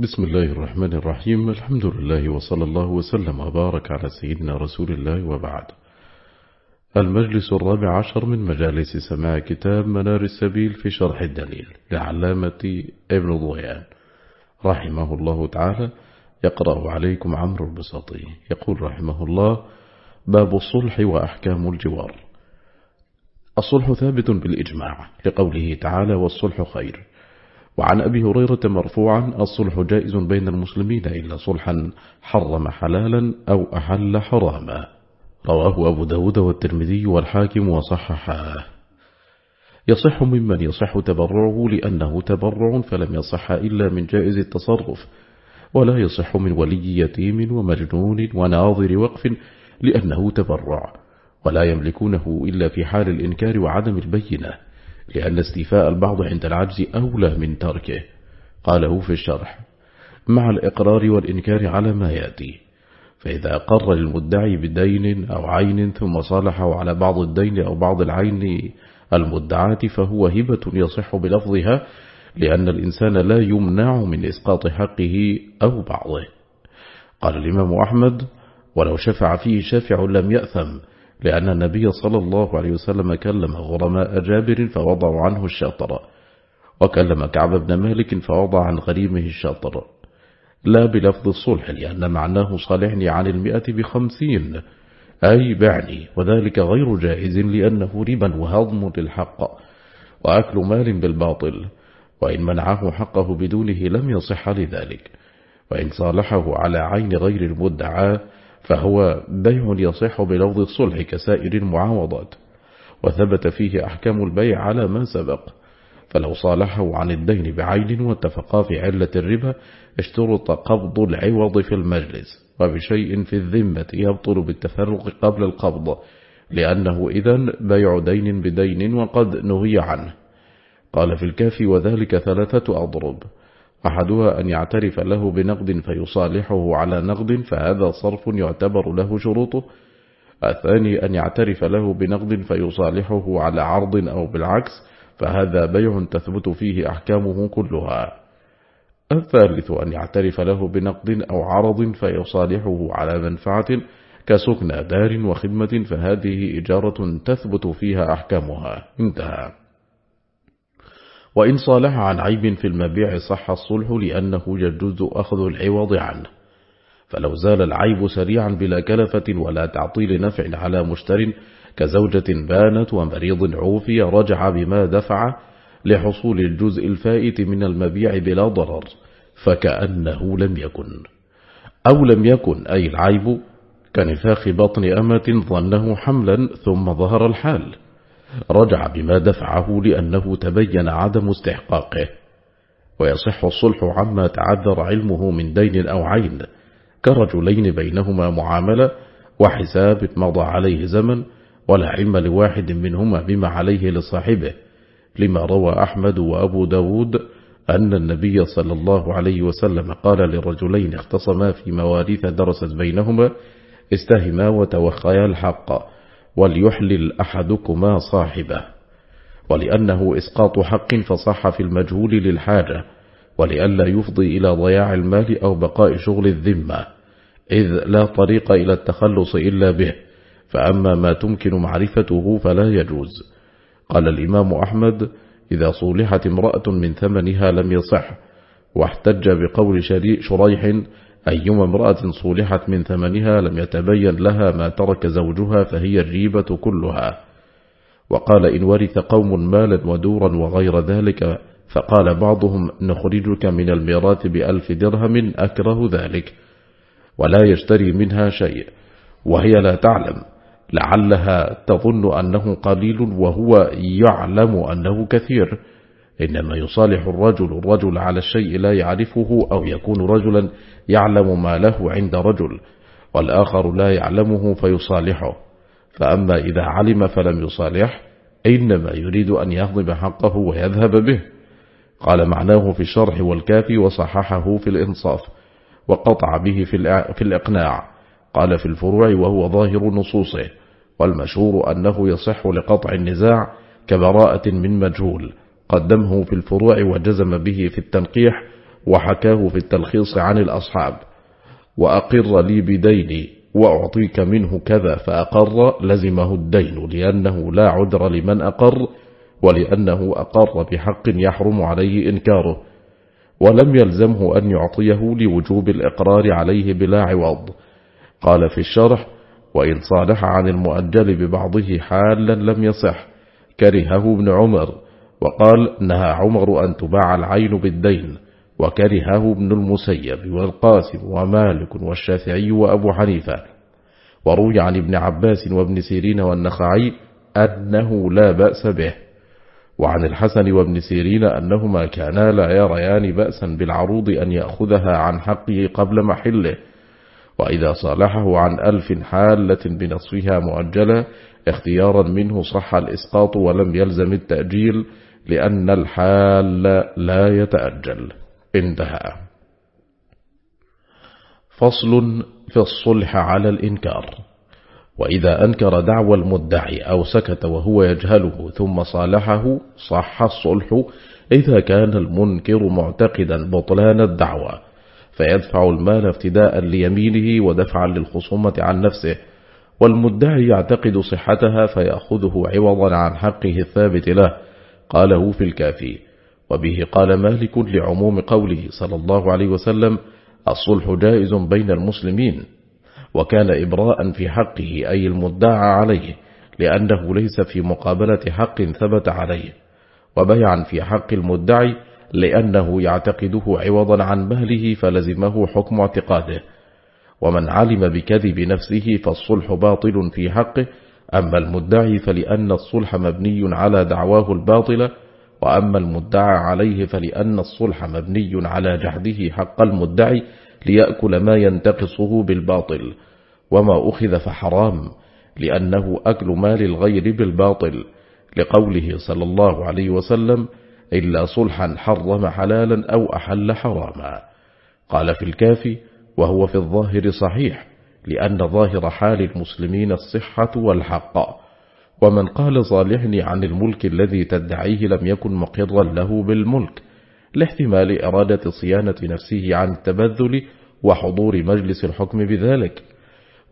بسم الله الرحمن الرحيم. الحمد لله وصلى الله وسلم وبارك على سيدنا رسول الله وبعد. المجلس الرابع عشر من مجالس سماع كتاب منار السبيل في شرح الدليل لعلامة ابن ضويان رحمه الله تعالى. يقرأ عليكم عمرو البساطي. يقول رحمه الله باب الصلح وأحكام الجوار. الصلح ثابت بالإجماع لقوله تعالى والصلح خير. وعن أبي هريرة مرفوعا الصلح جائز بين المسلمين إلا صلحا حرم حلالا أو أحل حراما. رواه أبو داود والترمذي والحاكم وصححاه يصح ممن يصح تبرعه لأنه تبرع فلم يصح إلا من جائز التصرف. ولا يصح من ولي يتيم ومجنون وناظر وقف لأنه تبرع. ولا يملكونه إلا في حال الإنكار وعدم البينة. لأن استيفاء البعض عند العجز أولى من تركه. قاله في الشرح مع الإقرار والإنكار على ما يأتي فإذا أقر المدعي بدين أو عين ثم صالحه على بعض الدين أو بعض العين المدعاة فهو هبة يصح بلفظها لأن الإنسان لا يمنع من إسقاط حقه أو بعضه. قال الإمام أحمد ولو شفع فيه شافع لم يأثم لأن النبي صلى الله عليه وسلم كلم غرماء جابر فوضعوا عنه الشاطر وكلم كعب بن مالك فوضع عن غريمه الشاطر. لا بلفظ الصلح لأن معناه صالحني عن المئة بخمسين أي بعني وذلك غير جائز لأنه ربا وهضم للحق وأكل مال بالباطل وإن منعه حقه بدونه لم يصح لذلك وإن صالحه على عين غير المدعى فهو بيع يصح بلفظ الصلح كسائر المعاوضات وثبت فيه أحكام البيع على ما سبق. فلو صالحه عن الدين بعين واتفقا في علة الربا اشترط قبض العوض في المجلس وبشيء في الذمة يبطل بالتفرق قبل القبض لأنه إذن بيع دين بدين وقد نهي عنه. قال في الكافي وذلك ثلاثة أضرب أحدها أن يعترف له بنقد فيصالحه على نقد فهذا صرف يعتبر له شروطه. الثاني أن يعترف له بنقد فيصالحه على عرض أو بالعكس فهذا بيع تثبت فيه أحكامه كلها. الثالث أن يعترف له بنقد أو عرض فيصالحه على منفعة كسكن دار وخدمة فهذه إجارة تثبت فيها أحكامها. انتهى. وإن صالح عن عيب في المبيع صح الصلح لأنه يجوز أخذ العوض عنه. فلو زال العيب سريعا بلا كلفة ولا تعطيل نفع على مشتر كزوجة بانت ومريض عوفي رجع بما دفع لحصول الجزء الفائت من المبيع بلا ضرر فكأنه لم يكن. أو لم يكن أي العيب كنفاخ بطن أمة ظنه حملا ثم ظهر الحال. رجع بما دفعه لأنه تبين عدم استحقاقه. ويصح الصلح عما تعذر علمه من دين أو عين كرجلين بينهما معاملة وحساب مضى عليه زمن ولا علم لواحد منهما بما عليه لصاحبه. لما روى أحمد وأبو داود أن النبي صلى الله عليه وسلم قال لرجلين اختصما في مواريث درست بينهما استهما وتوخيا الحق. وليحلل أحدكما صاحبه. ولأنه إسقاط حق فصح في المجهول للحاجة ولئلا يفضي إلى ضياع المال أو بقاء شغل الذمة. إذ لا طريق إلى التخلص إلا به فأما ما تمكن معرفته فلا يجوز. قال الإمام أحمد إذا صولحت امرأة من ثمنها لم يصح واحتج بقول شريح أيما امرأة صولحت من ثمنها لم يتبين لها ما ترك زوجها فهي الريبة كلها. وقال إن ورث قوم مالا ودورا وغير ذلك فقال بعضهم نخرجك من الميراث بألف درهم أكره ذلك ولا يشتري منها شيء وهي لا تعلم لعلها تظن أنه قليل وهو يعلم أنه كثير. إنما يصالح الرجل الرجل على الشيء لا يعرفه أو يكون رجلا يعلم ما له عند رجل والآخر لا يعلمه فيصالحه. فأما إذا علم فلم يصالح إنما يريد أن يهضم حقه ويذهب به. قال معناه في الشرح والكافي وصححه في الإنصاف وقطع به في الإقناع. قال في الفروع وهو ظاهر نصوصه والمشهور أنه يصح لقطع النزاع كبراءة من مجهول. قدمه في الفروع وجزم به في التنقيح وحكاه في التلخيص عن الأصحاب وأقر لي بديني وأعطيك منه كذا فأقر لزمه الدين لأنه لا عذر لمن أقر ولأنه أقر بحق يحرم عليه إنكاره ولم يلزمه أن يعطيه لوجوب الإقرار عليه بلا عوض. قال في الشرح وإن صالح عن المؤجل ببعضه حالا لم يصح كرهه ابن عمر وقال نهى عمر أن تباع العين بالدين وكرهه ابن المسيب والقاسم ومالك والشافعي وأبو حنيفة. وروي عن ابن عباس وابن سيرين والنخعي أنه لا بأس به. وعن الحسن وابن سيرين أنهما كانا لا يريان بأسا بالعروض أن يأخذها عن حقه قبل محله. وإذا صالحه عن ألف حالة بنصفها مؤجلة اختيارا منه صح الإسقاط ولم يلزم التأجيل لأن الحال لا يتأجل. انتهى فصل في الصلح على الإنكار. وإذا أنكر دعوى المدعي أو سكت وهو يجهله ثم صالحه صح الصلح. إذا كان المنكر معتقدا بطلان الدعوى فيدفع المال افتداء ليمينه ودفعا للخصومة عن نفسه. والمدعي يعتقد صحتها فيأخذه عوضا عن حقه الثابت له. قاله في الكافي وبه قال مالك لعموم قوله صلى الله عليه وسلم الصلح جائز بين المسلمين. وكان إبراء في حقه أي المدعى عليه لأنه ليس في مقابلة حق ثبت عليه. وبيعا في حق المدعي لأنه يعتقده عوضا عن مهله فلزمه حكم اعتقاده. ومن علم بكذب نفسه فالصلح باطل في حقه. أما المدعي فلأن الصلح مبني على دعواه الباطلة وأما المدعى عليه فلأن الصلح مبني على جحده حق المدعي ليأكل ما ينتقصه بالباطل وما أخذ فحرام لأنه أكل مال الغير بالباطل لقوله صلى الله عليه وسلم إلا صلحا حرم حلالا أو أحل حراما. قال في الكافي وهو في الظاهر صحيح لأن ظاهر حال المسلمين الصحة والحق. ومن قال صالحني عن الملك الذي تدعيه لم يكن مقرا له بالملك لاحتمال إرادة صيانة نفسه عن التبذل وحضور مجلس الحكم بذلك.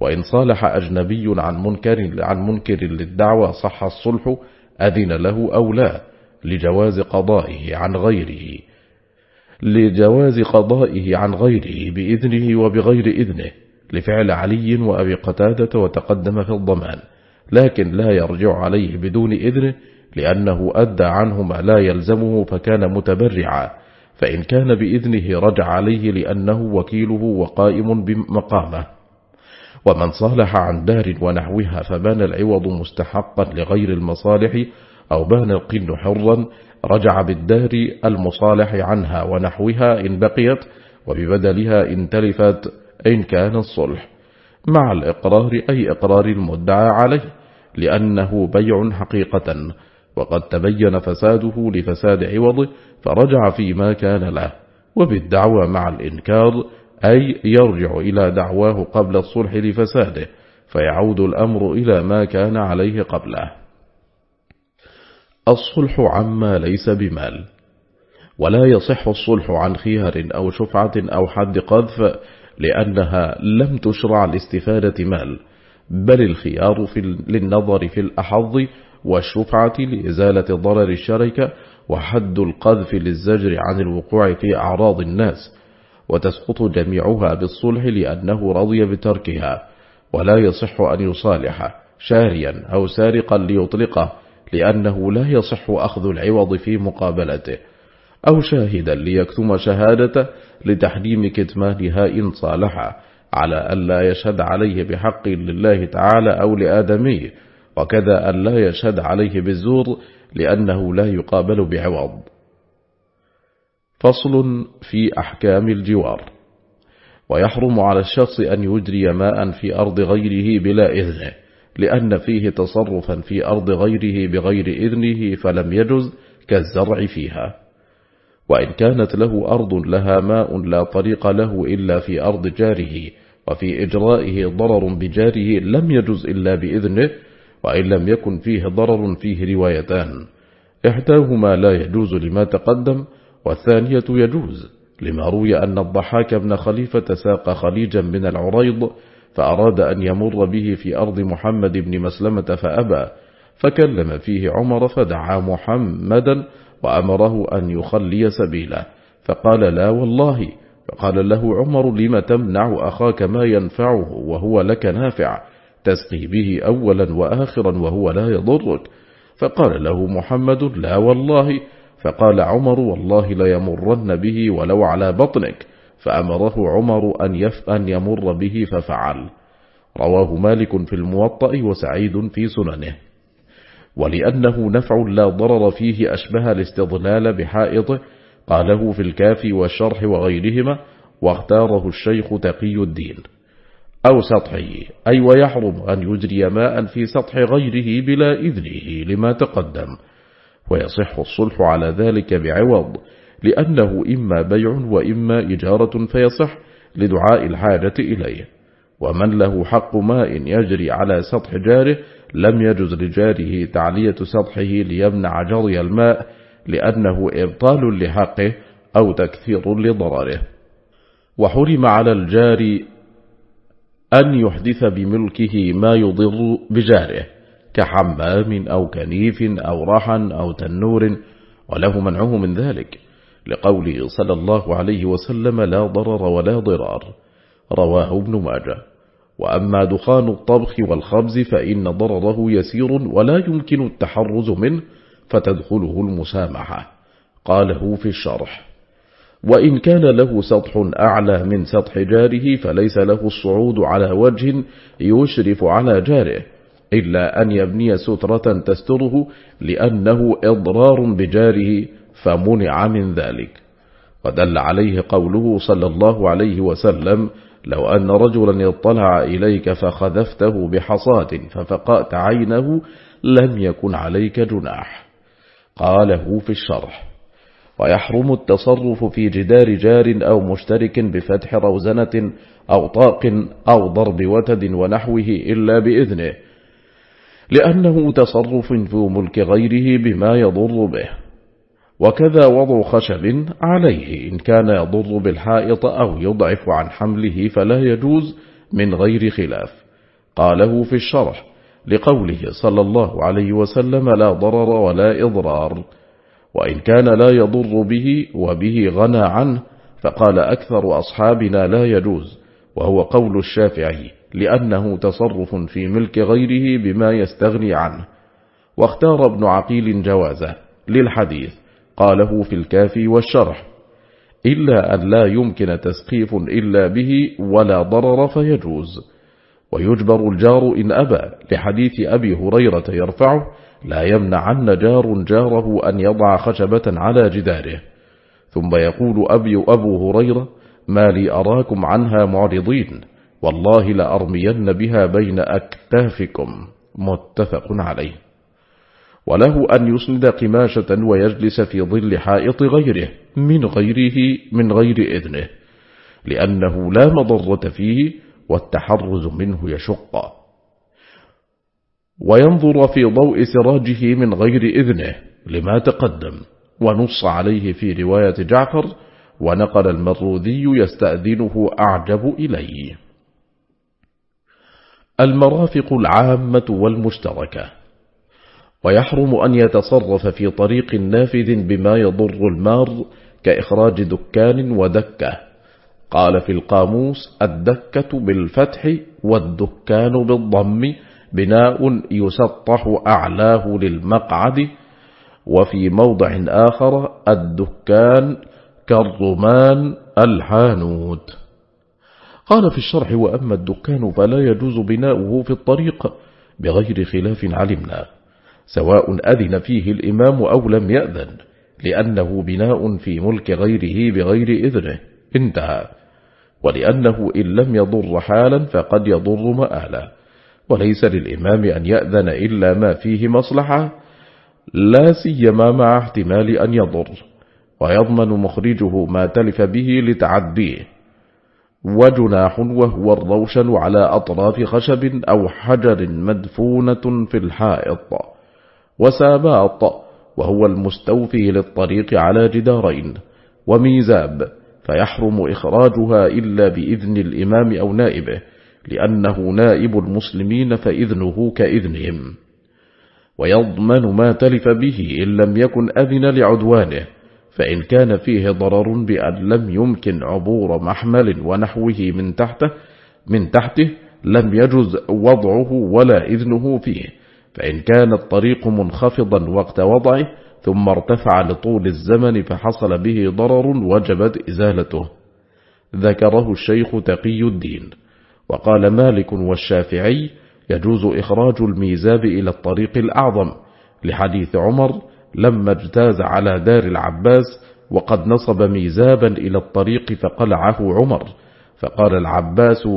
وإن صالح أجنبي عن منكر, عن منكر للدعوة صح الصلح أذن له أو لا لجواز قضائه عن غيره. لجواز قضائه عن غيره بإذنه وبغير إذنه لفعل علي وأبي قتادة وتقدم في الضمان. لكن لا يرجع عليه بدون إذنه لأنه أدى عنه ما لا يلزمه فكان متبرعا. فإن كان بإذنه رجع عليه لأنه وكيله وقائم بمقامه. ومن صالح عن دار ونحوها فبان العوض مستحقا لغير المصالح أو بان القن حرا رجع بالدار المصالح عنها ونحوها إن بقيت وببدلها إن تلفت إن كان الصلح. مع الإقرار أي إقرار المدعى عليه. لأنه بيع حقيقة وقد تبين فساده لفساد عوضه فرجع فيما كان له وبالدعوى مع الإنكار أي يرجع إلى دعواه قبل الصلح لفساده فيعود الأمر إلى ما كان عليه قبله. الصلح عما ليس بمال ولا يصح الصلح عن خيار أو شفعة أو حد قذف لأنها لم تشرع لاستفادة مال بل الخيار في للنظر في الأحظ والشفعة لإزالة ضرر الشركة وحد القذف للزجر عن الوقوع في أعراض الناس وتسقط جميعها بالصلح لأنه رضي بتركها ولا يصح أن يصالح شاريا أو سارقا ليطلقه لأنه لا يصح أخذ العوض في مقابلته أو شاهدا ليكتم شهادته لتحريم كتمانها إن صالحا. على أن لا يشهد عليه بحق لله تعالى أو لآدمي وكذا أن لا يشهد عليه بالزور لأنه لا يقابل بعوض. فصل في أحكام الجوار. ويحرم على الشخص أن يجري ماء في أرض غيره بلا إذنه لأن فيه تصرفا في أرض غيره بغير إذنه فلم يجز كالزرع فيها. وإن كانت له أرض لها ماء لا طريق له إلا في أرض جاره وفي إجرائه ضرر بجاره لم يجز إلا بإذنه وإن لم يكن فيه ضرر فيه روايتان. إحداهما لا يجوز لما تقدم والثانية يجوز لما روي أن الضحاك بن خليفة ساق خليجا من العريض فأراد أن يمر به في أرض محمد بن مسلمة فأبى فكلم فيه عمر فدعا محمدا وأمره أن يخلي سبيله فقال لا والله. فقال له عمر لم تمنع أخاك ما ينفعه وهو لك نافع. تسقي به أولا وآخرا وهو لا يضرك. فقال له محمد لا والله. فقال عمر والله ليمرن به ولو على بطنك. فأمره عمر أن, يف أن يمر به ففعل. رواه مالك في الموطأ وسعيد في سننه. ولأنه نفع لا ضرر فيه أشبه الاستضلال بحائطه قاله في الكافي والشرح وغيرهما واختاره الشيخ تقي الدين. أو سطحه أي ويحرم أن يجري ماء في سطح غيره بلا إذنه لما تقدم. ويصح الصلح على ذلك بعوض لأنه إما بيع وإما إجارة فيصح لدعاء الحاجة إليه. ومن له حق ماء يجري على سطح جاره لم يجز لجاره تعلية سطحه ليمنع جري الماء لأنه إبطال لحقه أو تكثير لضرره. وحرم على الجار أن يحدث بملكه ما يضر بجاره كحمام أو كنيف أو رحا أو تنور وله منعه من ذلك لقوله صلى الله عليه وسلم لا ضرر ولا ضرار رواه ابن ماجه. وأما دخان الطبخ والخبز فإن ضرره يسير ولا يمكن التحرز منه فتدخله المسامحة. قاله في الشرح. وإن كان له سطح أعلى من سطح جاره فليس له الصعود على وجه يشرف على جاره إلا أن يبني سترة تستره لأنه إضرار بجاره فمنع من ذلك. ودل عليه قوله صلى الله عليه وسلم لو أن رجلا اطلع إليك فخذفته بحصاة ففقأت عينه لم يكن عليك جناح. قاله في الشرح. ويحرم التصرف في جدار جار أو مشترك بفتح روزنة أو طاق أو ضرب وتد ونحوه إلا بإذنه لأنه تصرف في ملك غيره بما يضر به. وكذا وضع خشب عليه. إن كان يضر بالحائط أو يضعف عن حمله فلا يجوز من غير خلاف. قاله في الشرح لقوله صلى الله عليه وسلم لا ضرر ولا إضرار. وإن كان لا يضر به وبه غنى عنه فقال أكثر أصحابنا لا يجوز. وهو قول الشافعي لأنه تصرف في ملك غيره بما يستغني عنه. واختار ابن عقيل جوازه للحديث. قاله في الكافي والشرح. إلا أن لا يمكن تسقيف إلا به ولا ضرر فيجوز. ويجبر الجار إن أبى. لحديث أبي هريرة يرفعه لا يمنعن جار جاره أن يضع خشبة على جداره. ثم يقول أبي أبو هريرة ما لي أراكم عنها معرضين. والله لأرمين بها بين أكتافكم. متفق عليه. وله أن يسند قماشة ويجلس في ظل حائط غيره من غيره من غير إذنه لأنه لا مضرة فيه والتحرز منه يشق. وينظر في ضوء سراجه من غير إذنه لما تقدم ونص عليه في رواية جعفر ونقل المروذي يستأذنه أعجب إليه. المرافق العامة والمشتركة ويحرم أن يتصرف في طريق نافذ بما يضر المار كإخراج دكان ودكة. قال في القاموس الدكة بالفتح والدكان بالضم بناء يسطح أعلاه للمقعد. وفي موضع آخر الدكان كالرمان الحانوت. قال في الشرح وأما الدكان فلا يجوز بناؤه في الطريق بغير خلاف علمنا. سواء أذن فيه الإمام أو لم يأذن لأنه بناء في ملك غيره بغير إذنه. انتهى. ولأنه إن لم يضر حالا فقد يضر مآلا. وليس للإمام أن يأذن إلا ما فيه مصلحة. لا سيما مع احتمال أن يضر. ويضمن مخرجه ما تلف به لتعديه. وجناح وهو الروشن على أطراف خشب أو حجر مدفونة في الحائط. وساباط وهو المستوفي للطريق على جدارين وميزاب فيحرم إخراجها إلا بإذن الإمام أو نائبه لأنه نائب المسلمين فإذنه كإذنهم. ويضمن ما تلف به إن لم يكن أذن لعدوانه فإن كان فيه ضرر بأن لم يمكن عبور محمل ونحوه من تحته من تحته لم يجز وضعه ولا إذنه فيه. فإن كان الطريق منخفضا وقت وضعه ثم ارتفع لطول الزمن فحصل به ضرر وجبت إزالته. ذكره الشيخ تقي الدين. وقال مالك والشافعي يجوز إخراج الميزاب إلى الطريق الأعظم. لحديث عمر لما اجتاز على دار العباس وقد نصب ميزابا إلى الطريق فقلعه عمر. فقال العباس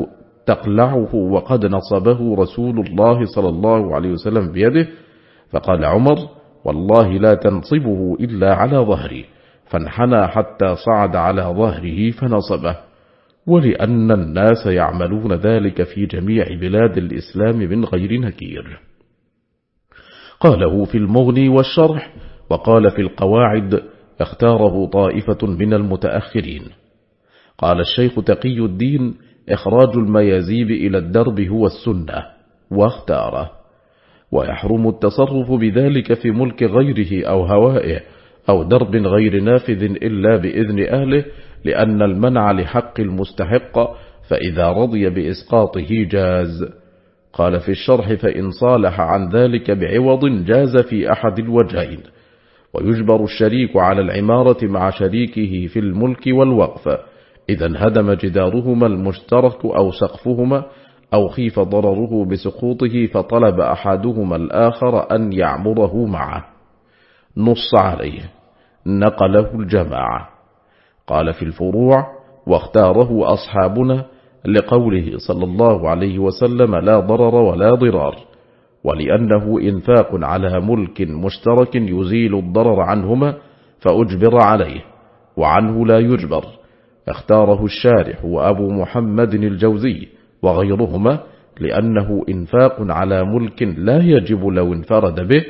تقلعه وقد نصبه رسول الله صلى الله عليه وسلم بيده فقال عمر والله لا تنصبه إلا على ظهري. فانحنى حتى صعد على ظهره فنصبه. ولأن الناس يعملون ذلك في جميع بلاد الإسلام من غير نكير. قاله في المغني والشرح وقال في القواعد اختاره طائفة من المتأخرين. قال الشيخ تقي الدين إخراج الميازيب إلى الدرب هو السنة واختاره ويحرم التصرف بذلك في ملك غيره أو هوائه أو درب غير نافذ إلا بإذن أهله لأن المنع لحق المستحق فإذا رضي بإسقاطه جاز. قال في الشرح فإن صالح عن ذلك بعوض جاز في أحد الوجهين. ويجبر الشريك على العمارة مع شريكه في الملك والوقف. إذا انهدم جدارهما المشترك أو سقفهما أو خيف ضرره بسقوطه فطلب أحدهما الآخر أن يعمره معه. نص عليه. نقله الجماعة. قال في الفروع واختاره أصحابنا لقوله صلى الله عليه وسلم لا ضرر ولا ضرار ولأنه إنفاق على ملك مشترك يزيل الضرر عنهما فأجبر عليه وعنه لا يجبر. اختاره الشارح وأبو محمد الجوزي وغيرهما لأنه إنفاق على ملك لا يجب لو انفرد به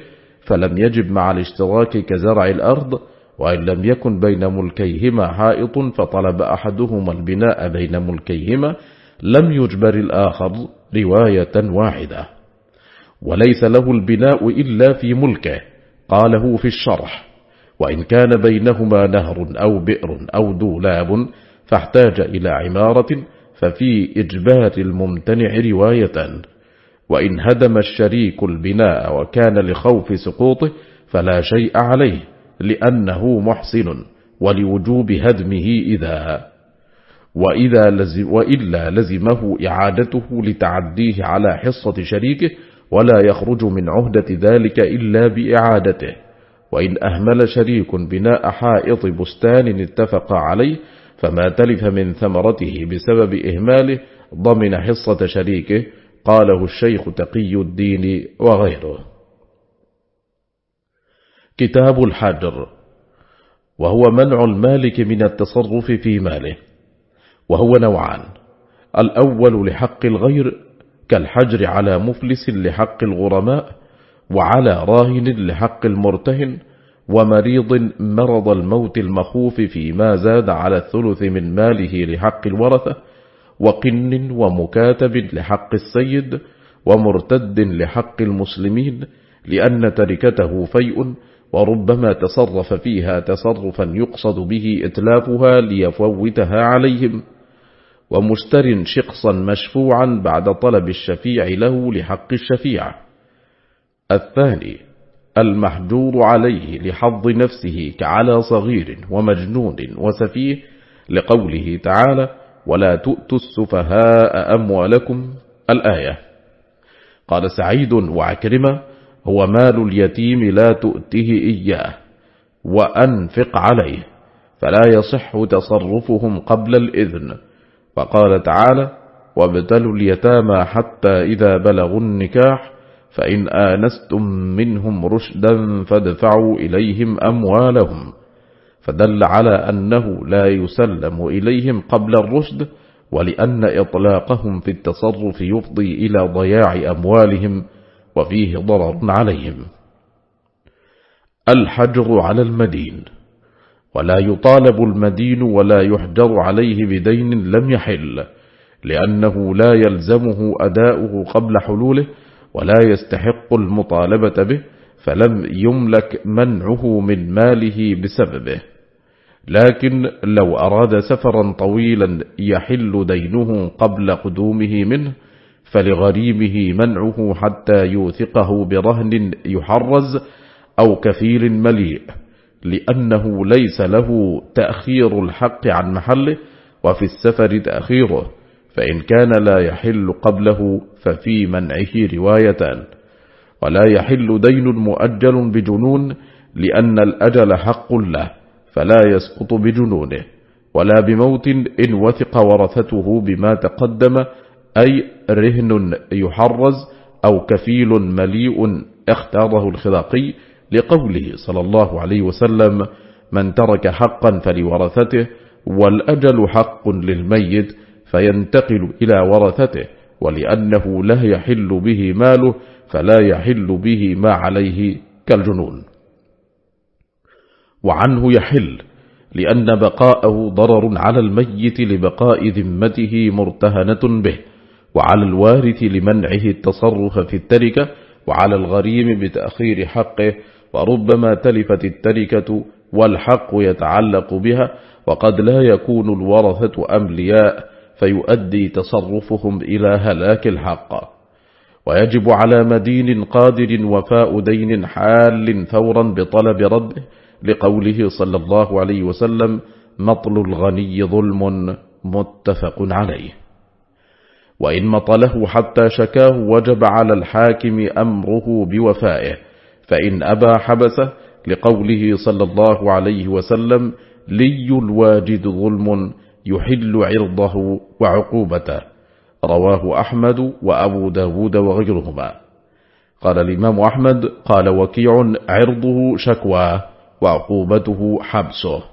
فلم يجب مع الاشتراك كزرع الأرض وإن لم يكن بين ملكيهما حائط فطلب أحدهما البناء بين ملكيهما لم يجبر الآخر رواية واحدة. وليس له البناء إلا في ملكه قاله في الشرح. وإن كان بينهما نهر أو بئر أو دولاب فاحتاج إلى عمارة ففي إجبار الممتنع رواية وإن هدم الشريك البناء وكان لخوف سقوطه فلا شيء عليه لأنه محسن ولوجوب هدمه إذا وإذا لزم وإلا لزمه إعادته لتعديه على حصة شريكه ولا يخرج من عهدة ذلك إلا بإعادته. وإن أهمل شريك بناء حائط بستان اتفق عليه فما تلف من ثمرته بسبب إهماله ضمن حصة شريكه قاله الشيخ تقي الدين وغيره. كتاب الحجر وهو منع المالك من التصرف في ماله وهو نوعان الأول لحق الغير كالحجر على مفلس لحق الغرماء وعلى راهن لحق المرتهن ومريض مرض الموت المخوف فيما زاد على الثلث من ماله لحق الورثة وقن ومكاتب لحق السيد ومرتد لحق المسلمين لأن تركته فيء وربما تصرف فيها تصرفا يقصد به إتلافها ليفوتها عليهم ومشتر شخصا مشفوعا بعد طلب الشفيع له لحق الشفيع الثاني المحجور عليه لحظ نفسه كعلى صغير ومجنون وسفيه لقوله تعالى ولا تؤتوا السفهاء أموالكم. الآية قال سعيد وعكرمة هو مال اليتيم لا تؤته إياه وأنفق عليه فلا يصح تصرفهم قبل الإذن. وقال تعالى وابتلوا اليتامى حتى إذا بلغوا النكاح فإن آنستم منهم رشدا فادفعوا إليهم أموالهم. فدل على أنه لا يسلم إليهم قبل الرشد ولأن إطلاقهم في التصرف يفضي إلى ضياع أموالهم وفيه ضرر عليهم. الحجر على المدين. ولا يطالب المدين ولا يحجر عليه بدين لم يحل لأنه لا يلزمه أداؤه قبل حلوله ولا يستحق المطالبة به فلم يملك منعه من ماله بسببه. لكن لو أراد سفرا طويلا يحل دينه قبل قدومه منه فلغريمه منعه حتى يوثقه برهن يحرز أو كفيل مليء لأنه ليس له تأخير الحق عن محله وفي السفر تأخيره. فإن كان لا يحل قبله ففي منعه روايتان ولا يحل دين مؤجل بجنون لأن الأجل حق له فلا يسقط بجنونه. ولا بموت إن وثق ورثته بما تقدم أي رهن يحرز أو كفيل مليء اختاره الخذاقي لقوله صلى الله عليه وسلم من ترك حقا فلورثته والأجل حق للميت فينتقل إلى ورثته ولأنه لا يحل به ماله فلا يحل به ما عليه كالجنون. وعنه يحل لأن بقاءه ضرر على الميت لبقاء ذمته مرتهنة به وعلى الوارث لمنعه التصرف في التركة وعلى الغريم بتأخير حقه وربما تلفت التركة والحق يتعلق بها وقد لا يكون الورثة أملياء فيؤدي تصرفهم إلى هلاك الحق. ويجب على مدين قادر وفاء دين حال ثورا بطلب رده لقوله صلى الله عليه وسلم مطل الغني ظلم متفق عليه. وإن مطله حتى شكاه وجب على الحاكم أمره بوفائه. فإن أبى حبسه لقوله صلى الله عليه وسلم لي الواجد ظلم يحل عرضه وعقوبته. رواه أحمد وأبو داود وغيرهما. قال الإمام أحمد قال وكيع عرضه شكواه وعقوبته حبسه.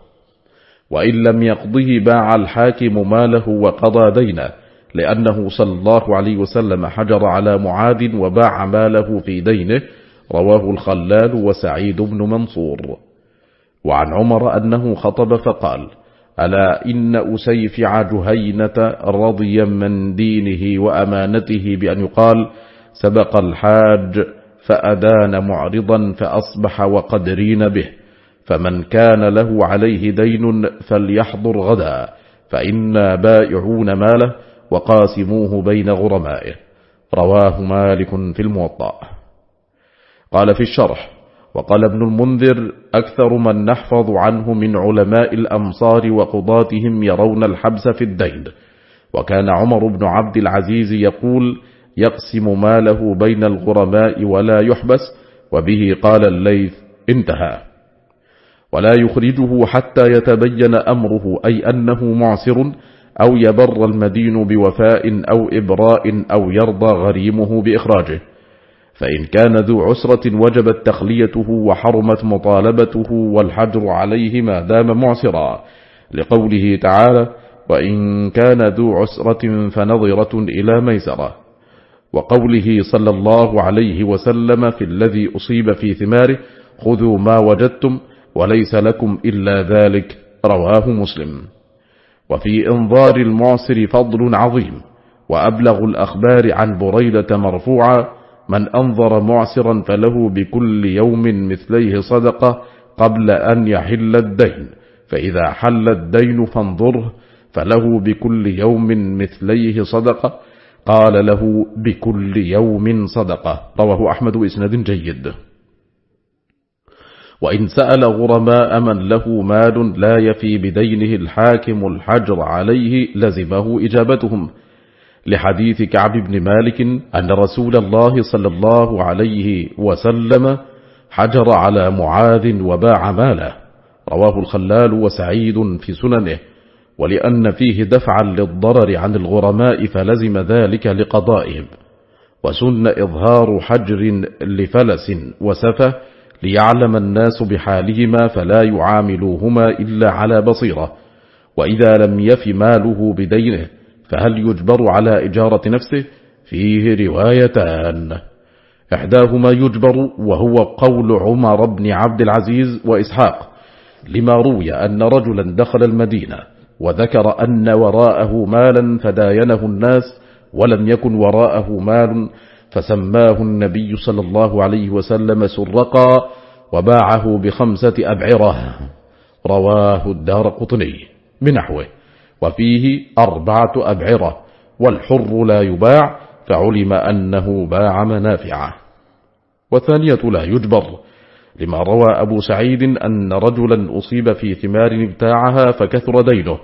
وإن لم يقضه باع الحاكم ماله وقضى دينه لأنه صلى الله عليه وسلم حجر على معاد وباع ماله في دينه. رواه الخلال وسعيد بن منصور. وعن عمر أنه خطب فقال ألا إن أسيفع جهينة رضيا من دينه وأمانته بأن يقال سبق الحاج فأدان معرضا فأصبح وقدرين به فمن كان له عليه دين فليحضر غدا فإنا بائعون ماله وقاسموه بين غرمائه. رواه مالك في الموطأ. قال في الشرح وقال ابن المنذر أكثر من نحفظ عنه من علماء الأمصار وقضاتهم يرون الحبس في الدين. وكان عمر بن عبد العزيز يقول يقسم ماله بين الغرماء ولا يحبس وبه قال الليث انتهى. ولا يخرجه حتى يتبين أمره أي أنه معسر أو يبر المدين بوفاء أو إبراء أو يرضى غريمه بإخراجه. فإن كان ذو عسرة وجبت تخليته وحرمت مطالبته والحجر عليه ما دام معسرا. لقوله تعالى وإن كان ذو عسرة فنظرة إلى ميسرة. وقوله صلى الله عليه وسلم في الذي أصيب في ثماره خذوا ما وجدتم وليس لكم إلا ذلك. رواه مسلم. وفي إنظار المعسر فضل عظيم. وأبلغ الأخبار عن بريدة مرفوعة من أنظر معسرا فله بكل يوم مثليه صدقة قبل أن يحل الدين فإذا حل الدين فانظره فله بكل يوم مثليه صدقة قال له بكل يوم صدقة. رواه أحمد إسناد جيد. وإن سأل غرماء من له مال لا يفي بدينه الحاكم الحجر عليه لزمه إجابتهم. لحديث كعب بن مالك أن رسول الله صلى الله عليه وسلم حجر على معاذ وباع ماله. رواه الخلال وسعيد في سننه. ولأن فيه دفعا للضرر عن الغرماء فلزم ذلك لقضائهم. وسن إظهار حجر لفلس وسفه ليعلم الناس بحالهما فلا يعاملوهما إلا على بصيرة. وإذا لم يف ماله بدينه فهل يجبر على إجارة نفسه؟ فيه روايتان. إحداهما يجبر وهو قول عمر بن عبد العزيز وإسحاق لما روي أن رجلا دخل المدينة وذكر أن وراءه مالا فداينه الناس ولم يكن وراءه مال فسماه النبي صلى الله عليه وسلم سرقا وباعه بخمسة أبعرة. رواه الدار قطني. بنحوه وفيه أربعة أبعرة والحر لا يباع فعلم أنه باع منافعه. وثانية لا يجبر لما روى أبو سعيد أن رجلا أصيب في ثمار ابتاعها فكثر دينه.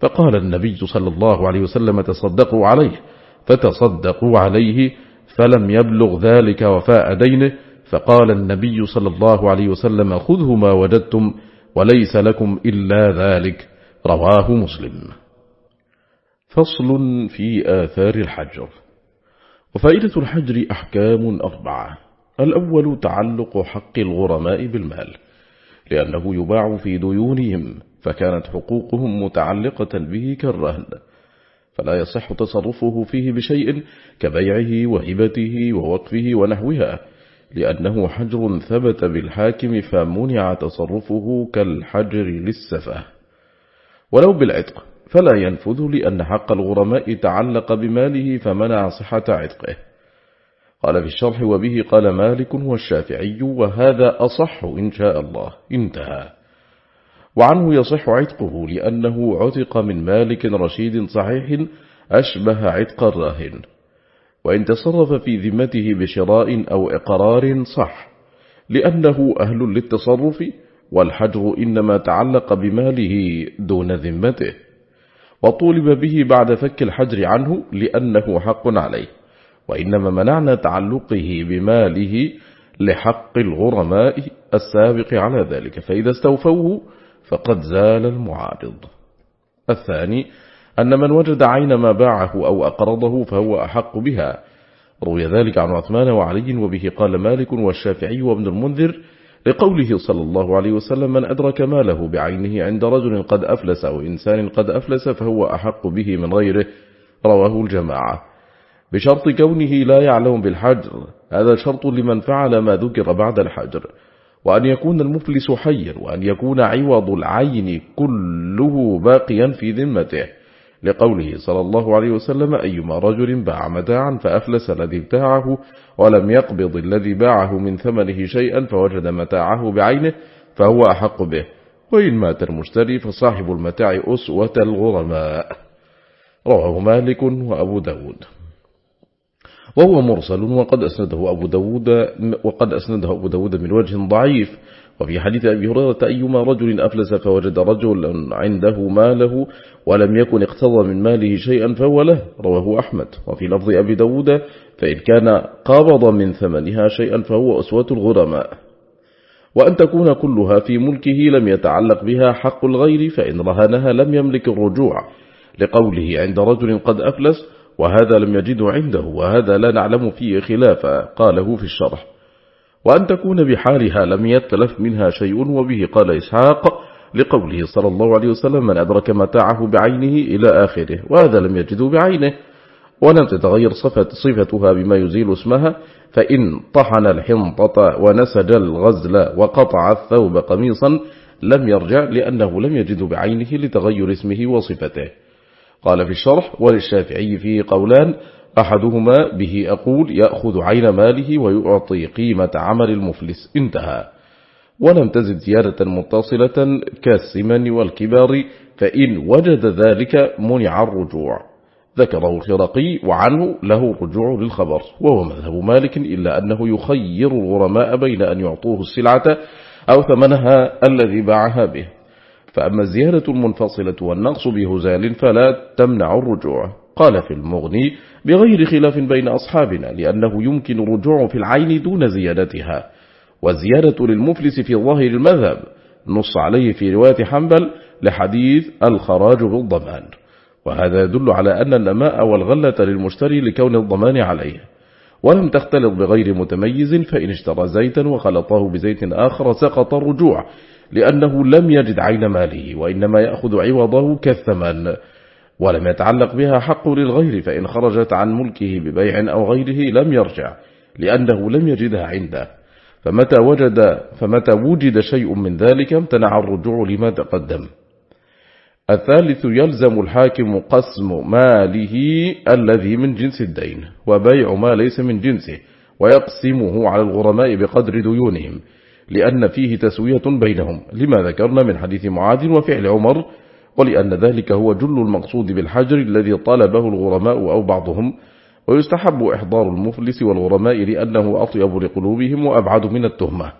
فقال النبي صلى الله عليه وسلم تصدقوا عليه. فتصدقوا عليه فلم يبلغ ذلك وفاء دينه. فقال النبي صلى الله عليه وسلم خذه ما وجدتم وليس لكم إلا ذلك. رواه مسلم. فصل في آثار الحجر. وفائدة الحجر أحكام أربعة. الأول تعلق حق الغرماء بالمال لأنه يباع في ديونهم فكانت حقوقهم متعلقة به كالرهن. فلا يصح تصرفه فيه بشيء كبيعه وهبته ووقفه ونحوها لأنه حجر ثبت بالحاكم فمنع تصرفه كالحجر للسفة. ولو بالعتق فلا ينفذ لأن حق الغرماء تعلق بماله فمنع صحة عتقه. قال في الشرح وبه قال مالك والشافعي وهذا أصح إن شاء الله. انتهى. وعنه يصح عتقه لأنه عتق من مالك رشيد صحيح أشبه عتق الراهن. وإن تصرف في ذمته بشراء أو إقرار صح لأنه أهل للتصرف والحجر إنما تعلق بماله دون ذمته وطولب به بعد فك الحجر عنه لأنه حق عليه وإنما منعنا تعلقه بماله لحق الغرماء السابق على ذلك فإذا استوفوه فقد زال المعارض. الثاني أن من وجد عين ما باعه أو أقرضه فهو أحق بها روي ذلك عن عثمان وعلي وبه قال مالك والشافعي وابن المنذر لقوله صلى الله عليه وسلم من أدرك ماله بعينه عند رجل قد أفلس أو إنسان قد أفلس فهو أحق به من غيره. رواه الجماعة. بشرط كونه لا يعلم بالحجر هذا شرط لمن فعل ما ذكر بعد الحجر. وأن يكون المفلس حيا وأن يكون عوض العين كله باقيا في ذمته. لقوله صلى الله عليه وسلم أيما رجل باع متاعا فأفلس الذي ابتاعه ولم يقبض الذي باعه من ثمنه شيئا فوجد متاعه بعينه فهو أحق به وإن مات المشتري فصاحب المتاع أسوة الغرماء. رواه مالك وأبو داود. وهو مرسل وقد أسنده أبو داود وقد أسنده أبو داود من وجه ضعيف وفي حديث أبي هريرة أيما رجل أفلس فوجد رجل عنده ماله ولم يكن اقتضى من ماله شيئا فهو له رواه أحمد. وفي لفظ أبي داود فإن كان قابض من ثمنها شيئا فهو أسوة الغرماء. وأن تكون كلها في ملكه لم يتعلق بها حق الغير فإن رهنها لم يملك الرجوع لقوله عند رجل قد أفلس وهذا لم يجد عنده وهذا لا نعلم فيه خلافا قاله في الشرح. وأن تكون بحالها لم يتلف منها شيء وبه قال إسحاق لقوله صلى الله عليه وسلم من أدرك متاعه بعينه إلى آخره وهذا لم يجده بعينه ولم تتغير صفة صفتها بما يزيل اسمها فإن طحن الحنطة ونسج الغزل وقطع الثوب قميصا لم يرجع لأنه لم يجد بعينه لتغير اسمه وصفته. قال في الشرح وللشافعي فيه قولان أحدهما به أقول يأخذ عين ماله ويعطي قيمة عمل المفلس. انتهى. ولم تزد زيادة متصلة كالسمن والكبار فإن وجد ذلك منع الرجوع. ذكره الخرقي وعنه له رجوع للخبر. وهو مذهب مالك إلا أنه يخير الغرماء بين أن يعطوه السلعة أو ثمنها الذي باعها به. فأما الزيادة المنفصلة والنقص بهزال فلا تمنع الرجوع. قال في المغني بغير خلاف بين أصحابنا لأنه يمكن الرجوع في العين دون زيادتها. والزيادة للمفلس في ظاهر المذهب نص عليه في رواية حنبل لحديث الخراج بالضمان وهذا يدل على أن النماء والغلة للمشتري لكون الضمان عليه. ولم تختلط بغير متميز فإن اشترى زيتا وخلطه بزيت آخر سقط الرجوع لأنه لم يجد عين ماله وإنما يأخذ عوضه كالثمن. ولم يتعلق بها حق للغير فإن خرجت عن ملكه ببيع أو غيره لم يرجع لأنه لم يجدها عنده. فمتى وجد, فمتى وجد شيء من ذلك امتنع الرجوع لما تقدم. الثالث يلزم الحاكم قسم ماله الذي من جنس الدين وبيع ما ليس من جنسه ويقسمه على الغرماء بقدر ديونهم لأن فيه تسوية بينهم. لما ذكرنا من حديث معاذ وفعل عمر ولأن ذلك هو جل المقصود بالحجر الذي طلبه الغرماء أو بعضهم ويستحب إحضار المفلس والغرماء لأنه أطيب لقلوبهم وأبعد من التهمة.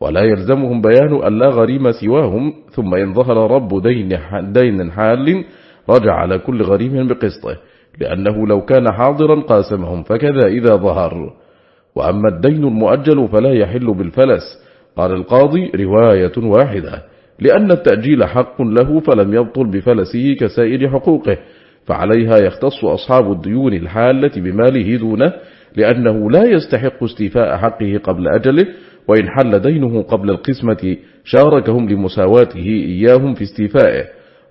ولا يلزمهم بيان أن لا غريم سواهم ثم إن ظهر رب دين, دين حال رجع على كل غريم بقسطه لأنه لو كان حاضرا قاسمهم فكذا إذا ظهر. وأما الدين المؤجل فلا يحل بالفلس قال القاضي رواية واحدة. لأن التأجيل حق له فلم يبطل بفلسه كسائر حقوقه فعليها يختص أصحاب الديون الحالة بماله دونه لأنه لا يستحق استيفاء حقه قبل أجله وإن حل دينه قبل القسمة شاركهم لمساواته إياهم في استيفائه.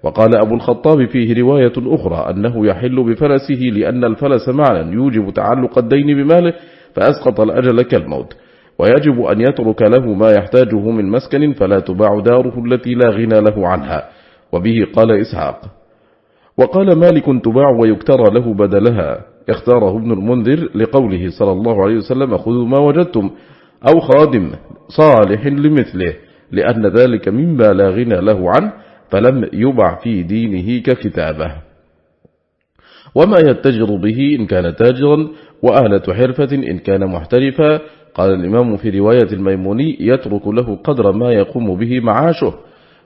وقال أبو الخطاب فيه رواية أخرى أنه يحل بفلسه لأن الفلس معنى يوجب تعلق الدين بماله فأسقط الأجل كالموت. ويجب أن يترك له ما يحتاجه من مسكن فلا تباع داره التي لا غنى له عنها. وبه قال إسحاق. وقال مالك تباع ويكترى له بدلها. اختاره ابن المنذر لقوله صلى الله عليه وسلم خذوا ما وجدتم أو خادم صالح لمثله لأن ذلك مما لا غنى له عنه فلم يبع في دينه ككتابه. وما يتجر به إن كان تاجرا وآلة حرفة إن كان محترفا قال الإمام في رواية الميموني يترك له قدر ما يقوم به معاشه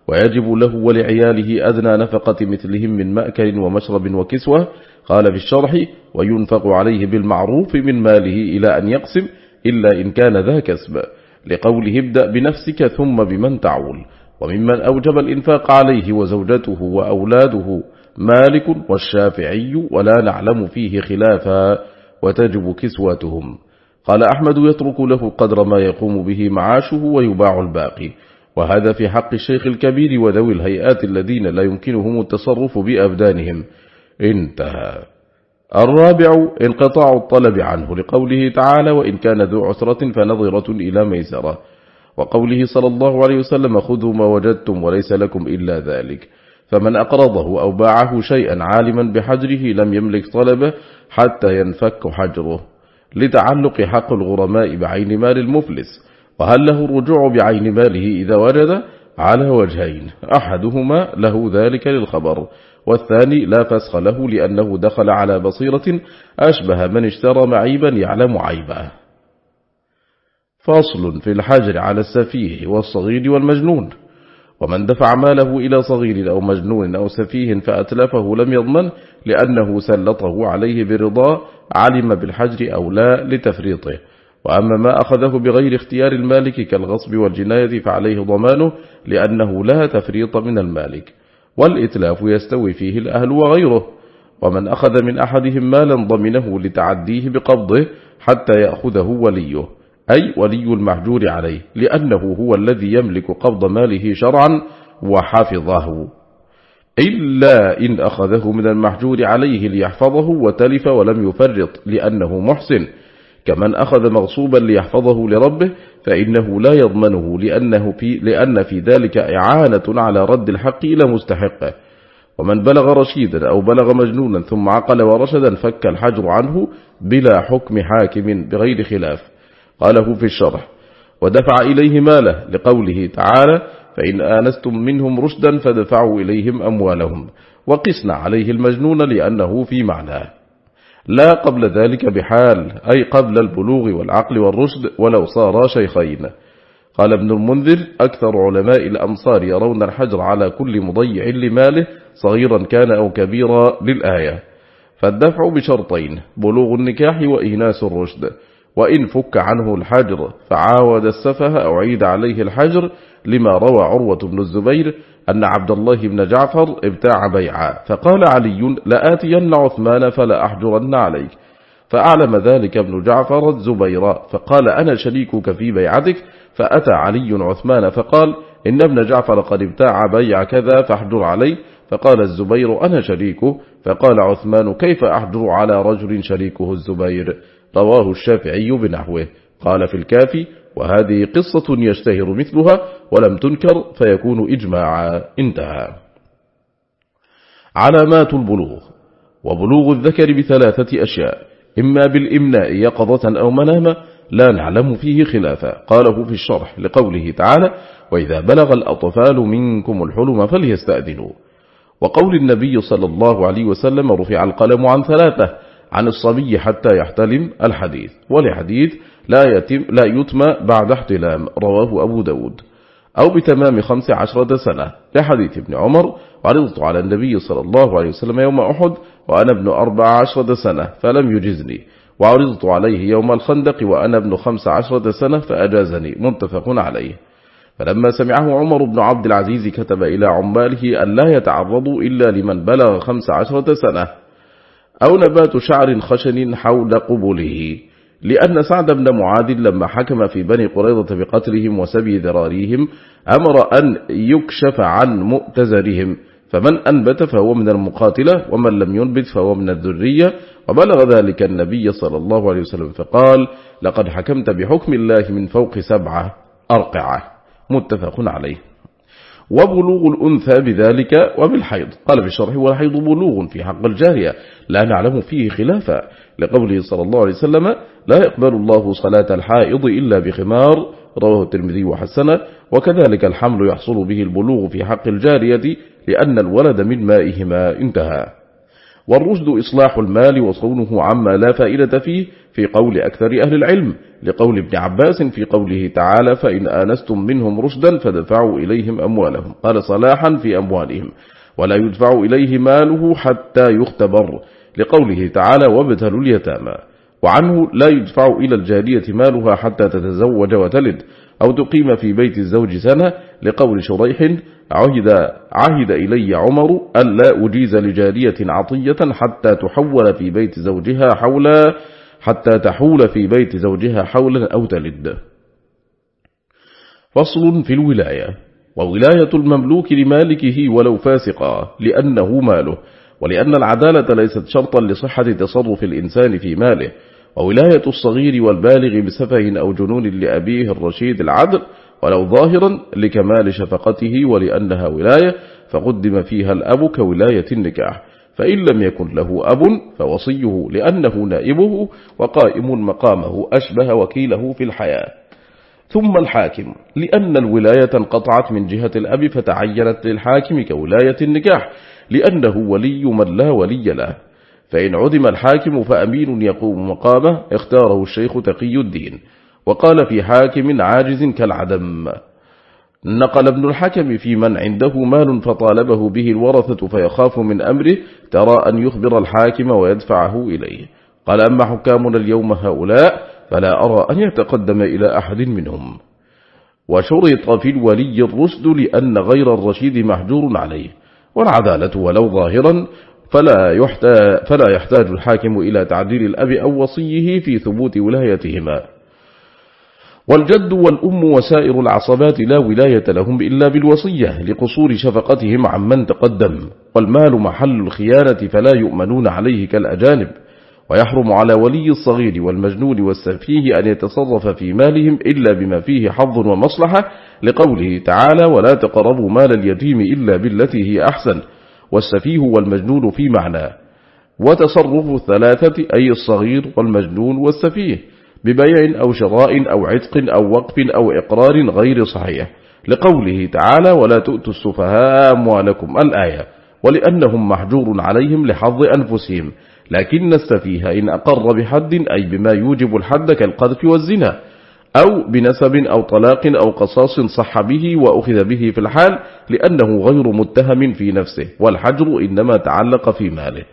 ويجب له ولعياله أدنى نفقة مثلهم من مأكل ومشرب وكسوة قال في الشرح وينفق عليه بالمعروف من ماله إلى أن يقسم إلا إن كان ذا كسب لقوله ابدأ بنفسك ثم بمن تعول وممن أوجب الإنفاق عليه وزوجته وأولاده مالك والشافعي ولا نعلم فيه خلافا وتجب كسوتهم. قال أحمد يترك له قدر ما يقوم به معاشه ويباع الباقي. وهذا في حق الشيخ الكبير وذوي الهيئات الذين لا يمكنهم التصرف بأبدانهم. انتهى. الرابع انقطاع الطلب عنه لقوله تعالى وإن كان ذو عسرة فنظرة إلى ميسرة وقوله صلى الله عليه وسلم خذوا ما وجدتم وليس لكم إلا ذلك فمن أقرضه أو باعه شيئا عالما بحجره لم يملك طلبه حتى ينفك حجره. لتعلق حق الغرماء بعين مال المفلس وهل له الرجوع بعين ماله إذا وجد؟ على وجهين أحدهما له ذلك للخبر والثاني لا فسخ له لأنه دخل على بصيرة أشبه من اشترى معيبا يعلم عيبه. فاصل في الحجر على السفيه والصغير والمجنون ومن دفع ماله إلى صغير أو مجنون أو سفيه فأتلفه لم يضمن لأنه سلطه عليه برضا علم بالحجر أو لا لتفريطه. وأما ما أخذه بغير اختيار المالك كالغصب والجناية فعليه ضمانه لأنه لا تفريط من المالك. والإتلاف يستوي فيه الأهل وغيره. ومن أخذ من أحدهم مالا ضمنه لتعديه بقبضه حتى يأخذه وليه. أي ولي المحجور عليه لأنه هو الذي يملك قبض ماله شرعا وحفظه إلا إن أخذه من المحجور عليه ليحفظه وتلف ولم يفرط لأنه محسن. كمن أخذ مغصوبا ليحفظه لربه فإنه لا يضمنه لأنه في لأن في ذلك إعانة على رد الحق إلى مستحقه. ومن بلغ رشيدا أو بلغ مجنونا ثم عقل ورشدا فك الحجر عنه بلا حكم حاكم بغير خلاف. قاله في الشرح ودفع إليه ماله لقوله تعالى فإن آنستم منهم رشدا فدفعوا إليهم أموالهم. وقسنا عليه المجنون لأنه في معناه. لا قبل ذلك بحال أي قبل البلوغ والعقل والرشد ولو صار شيخين. قال ابن المنذر أكثر علماء الأمصار يرون الحجر على كل مضيع لماله صغيرا كان أو كبيرا للآية. فالدفع بشرطين بلوغ النكاح وإيناس الرشد. وإن فك عنه الحجر فعاود السفه أو عيد عليه الحجر لما روى عروة بن الزبير أن عبد الله بن جعفر ابتاع بيعا فقال علي لآتين عثمان فلا أحجرن عليك. فأعلم ذلك ابن جعفر الزبير فقال أنا شريكك في بيعتك؟ فأتى علي عثمان فقال إن ابن جعفر قد ابتاع بيع كذا فاحجر عليه فقال الزبير أنا شريكه؟ فقال عثمان كيف أحجر على رجل شريكه الزبير؟ رواه الشافعي بنحوه. قال في الكافي وهذه قصة يشتهر مثلها ولم تنكر فيكون إجماعا انتهى. علامات البلوغ. وبلوغ الذكر بثلاثة أشياء. إما بالإمناء يقظة أو مناما لا نعلم فيه خلافا. قاله في الشرح لقوله تعالى وإذا بلغ الأطفال منكم الحلم فليستأذنوا. وقول النبي صلى الله عليه وسلم رفع القلم عن ثلاثة عن الصبي حتى يحتلم الحديث. ولحديث لا, يتم لا يتم بعد احتلام. رواه أبو داود. أو بتمام خمس عشرة سنة. لحديث ابن عمر. عرضت على النبي صلى الله عليه وسلم يوم أحد وأنا ابن أربع عشرة سنة فلم يجزني. وعرضت عليه يوم الخندق وأنا ابن خمس عشرة سنة فأجازني. متفق عليه. فلما سمعه عمر بن عبد العزيز كتب إلى عماله أن لا يتعرضوا إلا لمن بلغ خمس عشرة سنة. أو نبات شعر خشن حول قبله لأن سعد بن معاذ لما حكم في بني قريضة بقتلهم وسبي ذراريهم أمر أن يكشف عن مؤتزرهم فمن أنبت فهو من المقاتلة ومن لم ينبت فهو من الذرية وبلغ ذلك النبي صلى الله عليه وسلم فقال لقد حكمت بحكم الله من فوق سبعة أرقعة. متفق عليه. وبلوغ الأنثى بذلك وبالحيض. قال في الشرح والحيض بلوغ في حق الجارية لا نعلم فيه خلافا. لقوله صلى الله عليه وسلم لا يقبل الله صلاة الحائض إلا بخمار رواه الترمذي وحسنه. وكذلك الحمل يحصل به البلوغ في حق الجارية لأن الولد من مائهما انتهى. والرشد إصلاح المال وصونه عما لا فائدة فيه في قول أكثر أهل العلم لقول ابن عباس في قوله تعالى فإن آنستم منهم رشدا فدفعوا إليهم أموالهم. قال صلاحا في أموالهم ولا يدفع إليه ماله حتى يختبر. لقوله تعالى وابتلوا اليتامى. وعنه لا يدفع إلى الجارية مالها حتى تتزوج وتلد أو تقيم في بيت الزوج سنة. لقول شريح عهد, عهد إلي عمر ألا أجيز لجارية عطية حتى تحول في بيت زوجها حولا حتى تحول في بيت زوجها حولا أو تلد. فصل في الولاية. وولاية المملوك لمالكه ولو فاسقا لأنه ماله ولأن العدالة ليست شرطا لصحة تصرف الإنسان في ماله. وولاية الصغير والبالغ بسفه أو جنون لأبيه الرشيد العدل ولو ظاهرا لكمال شفقته ولأنها ولاية فقدم فيها الأب كولاية النكاح. فإن لم يكن له أب فوصيه لأنه نائبه وقائم مقامه أشبه وكيله في الحياة. ثم الحاكم لأن الولاية انقطعت من جهة الأب فتعينت للحاكم كولاية النكاح لأنه ولي من لا ولي له. فإن عدم الحاكم فأمين يقوم مقامه اختاره الشيخ تقي الدين. وقال في حاكم عاجز كالعدم. نقل ابن الحكم في من عنده مال فطالبه به الورثة فيخاف من أمره ترى أن يخبر الحاكم ويدفعه إليه. قال أما حكامنا اليوم هؤلاء فلا أرى أن يتقدم إلى أحد منهم. وشرط في الولي الرشد لأن غير الرشيد محجور عليه. والعدالة ولو ظاهرا فلا يحتاج, فلا يحتاج الحاكم إلى تعديل الأب أو وصيه في ثبوت ولايتهما. والجد والأم وسائر العصبات لا ولاية لهم إلا بالوصية لقصور شفقتهم عمن تقدم والمال محل الخيانة فلا يؤمنون عليه كالأجانب ويحرم على ولي الصغير والمجنون والسفيه أن يتصرف في مالهم إلا بما فيه حظ ومصلحة لقوله تعالى ولا تقربوا مال اليتيم إلا بالتي هي أحسن والسفيه والمجنون في معناه وتصرف الثلاثة أي الصغير والمجنون والسفيه. ببيع أو شراء أو عتق أو وقف أو إقرار غير صحيح. لقوله تعالى ولا تؤتوا السفهاء أموالكم الآية. ولأنهم محجور عليهم لحظ أنفسهم. لكن السفيه إن أقر بحد أي بما يوجب الحد كالقذف والزنا أو بنسب أو طلاق أو قصاص صح به وأخذ به في الحال لأنه غير متهم في نفسه والحجر إنما تعلق في ماله.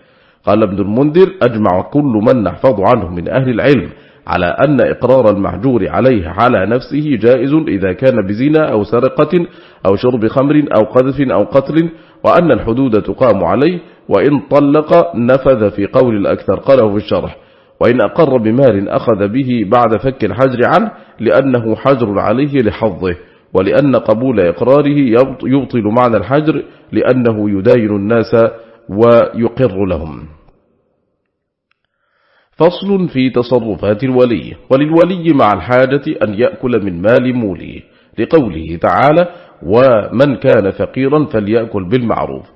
قال ابن المنذر أجمع كل من نحفظ عنه من أهل العلم على أن إقرار المحجور عليه على نفسه جائز إذا كان بزنا أو سرقة أو شرب خمر أو قذف أو قتل وأن الحدود تقام عليه وإن طلق نفذ في قول الأكثر قاله في الشرح. وإن أقر بمال أخذ به بعد فك الحجر عنه لأنه حجر عليه لحظه ولأن قبول إقراره يبطل معنى الحجر لأنه يداين الناس ويقر لهم. فصل في تصرفات الولي وللولي مع الحاجة أن يأكل من مال موليه لقوله تعالى ومن كان فقيرا فليأكل بالمعروف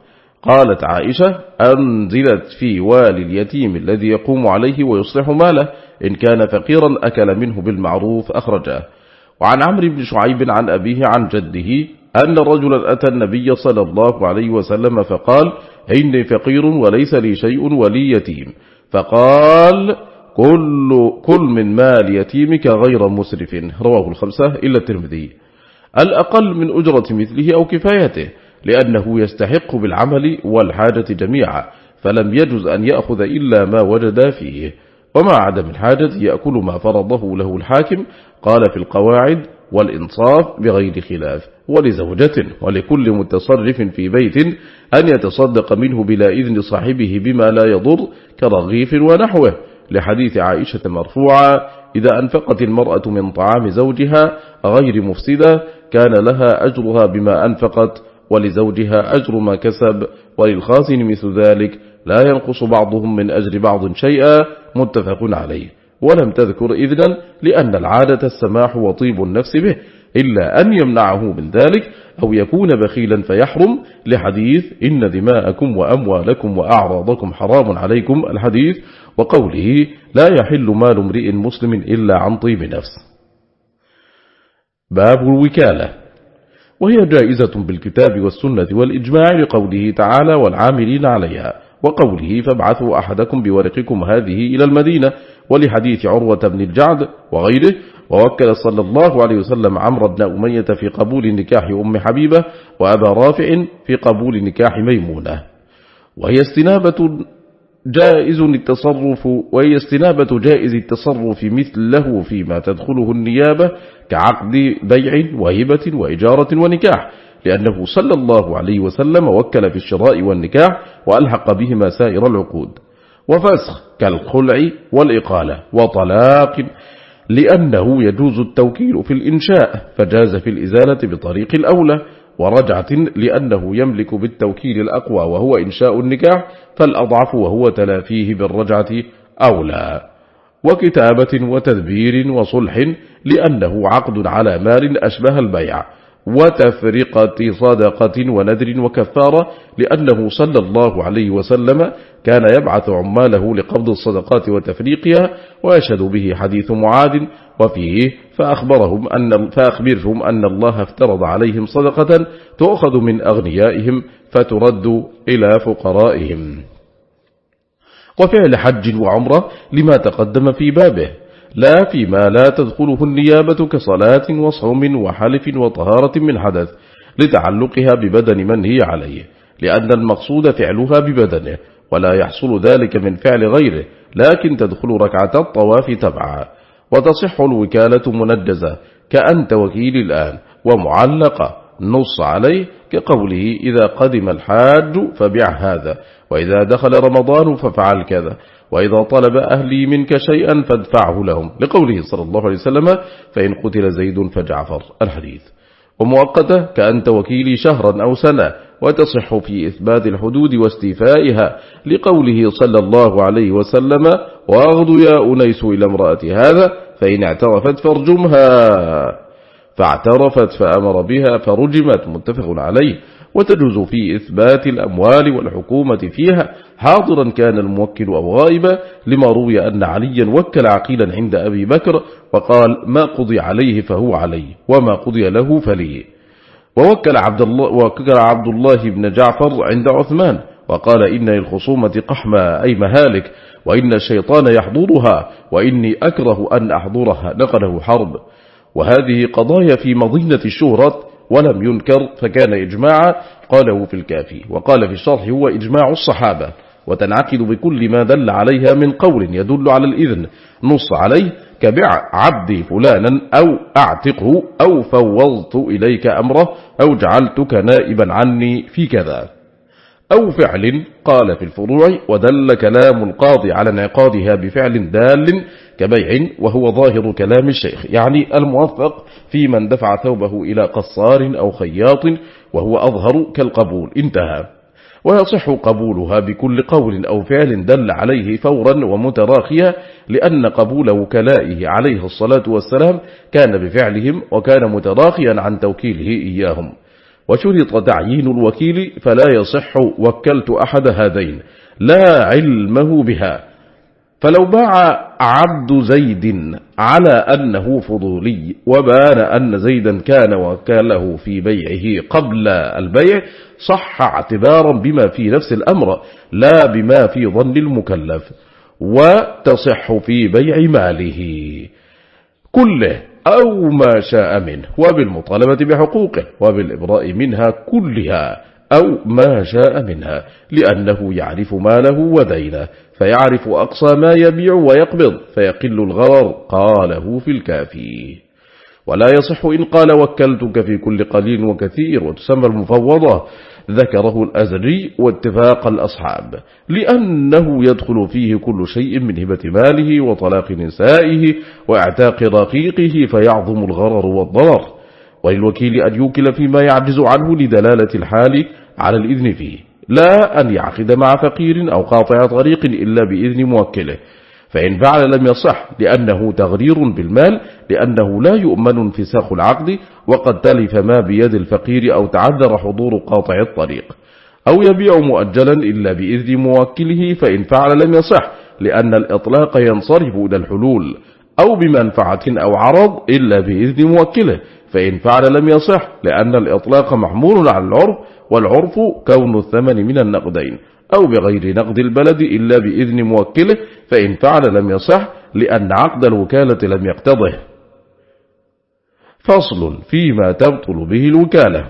قالت عائشة أنزلت في والي اليتيم الذي يقوم عليه ويصلح ماله إن كان فقيرا أكل منه بالمعروف أخرجه وعن عمرو بن شعيب عن أبيه عن جده أن رجلا أتى النبي صلى الله عليه وسلم فقال إني فقير وليس لي شيء ولي يتيم فقال كل, كل من مال يتيمك غير مسرف. رواه الخمسة إلا الترمذي. الأقل من أجرة مثله أو كفايته لأنه يستحق بالعمل والحاجة جميعا فلم يجز أن يأخذ إلا ما وجد فيه. ومع عدم الحاجة يأكل ما فرضه له الحاكم قال في القواعد والإنصاف بغير خلاف ولزوجة ولكل متصرف في بيت أن يتصدق منه بلا إذن صاحبه بما لا يضر كرغيف ونحوه. لحديث عائشة مرفوعة إذا أنفقت المرأة من طعام زوجها غير مفسدة كان لها أجرها بما أنفقت ولزوجها أجر ما كسب. وللخازن مثل ذلك لا ينقص بعضهم من أجر بعض شيئا متفق عليه. ولم تذكر إذنا لأن العادة السماح وطيب النفس به. إلا أن يمنعه من ذلك أو يكون بخيلا فيحرم لحديث إن دماءكم وأموالكم وأعراضكم حرام عليكم الحديث وقوله لا يحل مال امرئ مسلم إلا عن طيب نفس. باب الوكالة. وهي جائزة بالكتاب والسنة والإجماع لقوله تعالى والعاملين عليها. وقوله فابعثوا أحدكم بورقكم هذه إلى المدينة ولحديث عروة بن الجعد وغيره ووكل صلى الله عليه وسلم عمرو بن أمية في قبول نكاح أم حبيبة وأبا رافع في قبول نكاح ميمونة. وهي استنابة جائز التصرف وهي استنابة جائز التصرف مثل له فيما تدخله النيابة كعقد بيع وهبة وإجارة ونكاح لأنه صلى الله عليه وسلم وكل في الشراء والنكاح وألحق بهما سائر العقود. وفسخ كالخلع والإقالة وطلاق لأنه يجوز التوكيل في الإنشاء فجاز في الإزالة بطريق الأولى ورجعة لأنه يملك بالتوكيل الأقوى وهو إنشاء النكاح فالأضعف وهو تلافيه بالرجعة أولى. وكتابة وتدبير وصلح لأنه عقد على مال أشبه البيع. وتفرقة صدقة وندر وكفارة لأنه صلى الله عليه وسلم كان يبعث عماله لقبض الصدقات وتفريقها ويشهد به حديث معاذ وفيه فأخبرهم أن فأخبرهم أن الله افترض عليهم صدقة تؤخذ من أغنيائهم فترد إلى فقرائهم. وفعل حج وعمرة لما تقدم في بابه. لا فيما لا تدخله النيابة كصلاة وصوم وحلف وطهارة من حدث لتعلقها ببدن من هي عليه لأن المقصود فعلها ببدنه ولا يحصل ذلك من فعل غيره لكن تدخل ركعة الطواف تبعا. وتصح الوكالة منجزة كأنت وكيل الآن ومعلقة نص عليه كقوله إذا قدم الحاج فبع هذا وإذا دخل رمضان ففعل كذا. وإذا طلب أهلي منك شيئا فادفعه لهم. لقوله صلى الله عليه وسلم فإن قتل زيد فجعفر. الحديث. ومؤقتة كأنت وكيلي شهرا أو سنة وتصح في إثبات الحدود واستيفائها لقوله صلى الله عليه وسلم وأغض يا أنيس إلى امرأة هذا فإن اعترفت فارجمها. فاعترفت فأمر بها فرجمت. متفق عليه. وتجوز في إثبات الأموال والحكومة فيها. حاضرا كان الموكل أو غائبا لما روي أن عليا وكل عقيلا عند أبي بكر وقال ما قضي عليه فهو عليه وما قضي له فليه ووكل عبد الله, وكل عبد الله بن جعفر عند عثمان وقال إن للخصومة قحمة أي مهالك وإن الشيطان يحضرها وإني أكره أن أحضرها. نقله حرب. وهذه قضايا في مضينة الشهرة ولم ينكر فكان إجماعا قاله في الكافي. وقال في الشرح هو إجماع الصحابة وتنعقد بكل ما دل عليها من قول يدل على الإذن. نص عليه كبع عبدي فلانا أو أعتقه أو فوضت إليك أمره أو جعلتك نائبا عني في كذا. أو فعل قال في الفروع ودل كلام القاضي على انعقادها بفعل دال كبيع وهو ظاهر كلام الشيخ يعني الموفق في من دفع ثوبه إلى قصار أو خياط وهو أظهر كالقبول. انتهى. ويصح قبولها بكل قول أو فعل دل عليه فورا ومتراخيا لأن قبول وكلائه عليه الصلاة والسلام كان بفعلهم وكان متراخيا عن توكيله إياهم. وشرط تعيين الوكيل فلا يصح وكلت أحد هذين لا علمه بها. فلو باع عبد زيد على أنه فضولي وبان أن زيدا كان وكاله في بيعه قبل البيع صح اعتبارا بما في نفس الأمر لا بما في ظن المكلف وتصح في بيع ماله. كله أو ما شاء منه وبالمطالبة بحقوقه وبالإبراء منها كلها أو ما شاء منها لأنه يعرف ماله ودينه فيعرف أقصى ما يبيع ويقبض فيقل الغرر قاله في الكافي. ولا يصح إن قال وكلتك في كل قليل وكثير وتسمى المفوضة. ذكره الأزري واتفاق الأصحاب لأنه يدخل فيه كل شيء من هبة ماله وطلاق نسائه واعتاق رقيقه فيعظم الغرر والضرر. وللوكيل أن يوكل فيما يعجز عنه لدلالة الحال على الإذن فيه لا أن يعقد مع فقير أو قاطع طريق إلا بإذن موكله. فإن فعل لم يصح لأنه تغرير بالمال لأنه لا يؤمن انفساخ العقد وقد تلف ما بيد الفقير أو تعذر حضور قاطع الطريق. أو يبيع مؤجلا إلا بإذن موكله فإن فعل لم يصح لأن الإطلاق ينصرف إلى الحلول أو بمنفعة أو عرض إلا بإذن موكله فإن فعل لم يصح لأن الإطلاق محمول على العرف والعرف كون الثمن من النقدين. أو بغير نقد البلد إلا بإذن موكله فإن فعل لم يصح لأن عقد الوكالة لم يقتضه. فصل فيما تبطل به الوكالة.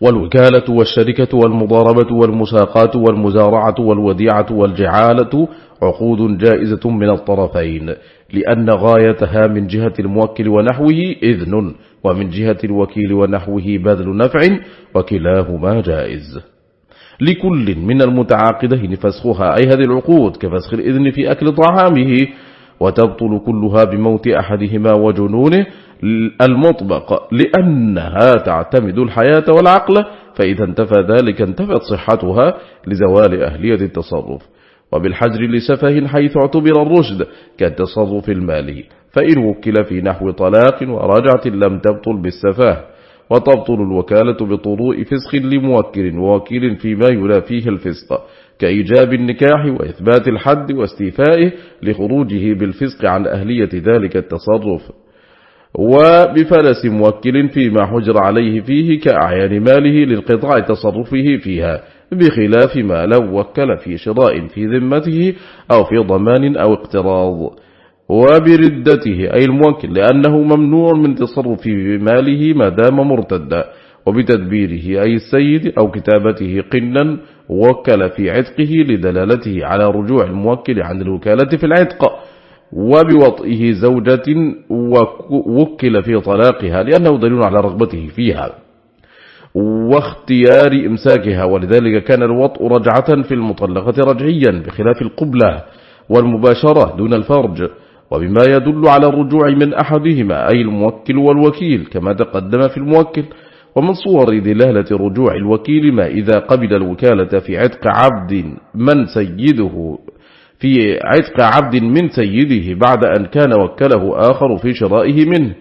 والوكالة والشركة والمضاربة والمساقات والمزارعة والوديعة والجعالة عقود جائزة من الطرفين لأن غايتها من جهة الموكل ونحوه إذن ومن جهة الوكيل ونحوه بذل نفع وكلاهما جائز. لكل من المتعاقدين فسخها أي هذه العقود كفسخ الإذن في أكل طعامه وتبطل كلها بموت أحدهما وجنونه المطبق. لأنها تعتمد الحياة والعقل فإذا انتفى ذلك انتفت صحتها لزوال أهلية التصرف. وبالحجر لسفه حيث اعتبر الرشد كالتصرف المالي. فإن وكل في نحو طلاق ورجعة لم تبطل بالسفاه وتبطل الوكالة بطروء فسخ لموكل ووكيل فيما ينافيه الفسق كإيجاب النكاح وإثبات الحد واستيفائه لخروجه بالفسق عن أهلية ذلك التصرف. وبفلس موكل فيما حجر عليه فيه كأعيان ماله للقطاع تصرفه فيها بخلاف ما لو وكل في شراء في ذمته أو في ضمان أو اقتراض. وبردته أي الموكل لأنه ممنوع من تصرف ماله ما دام مرتدا وبتدبيره أي السيد أو كتابته قنا وكل في عتقه لدلالته على رجوع الموكل عن الوكالة في العتق وبوطئه زوجة ووكل في طلاقها لأنه دليل على رغبته فيها واختيار إمساكها ولذلك كان الوطء رجعة في المطلقة رجعيا بخلاف القبلة والمباشرة دون الفرج. وبما يدل على الرجوع من أحدهما أي الموكل والوكيل كما تقدم في الموكل. ومن صور دلالة رجوع الوكيل ما إذا قبل الوكالة في عتق عبد من سيده في عتق عبد من سيده بعد أن كان وكله آخر في شرائه منه.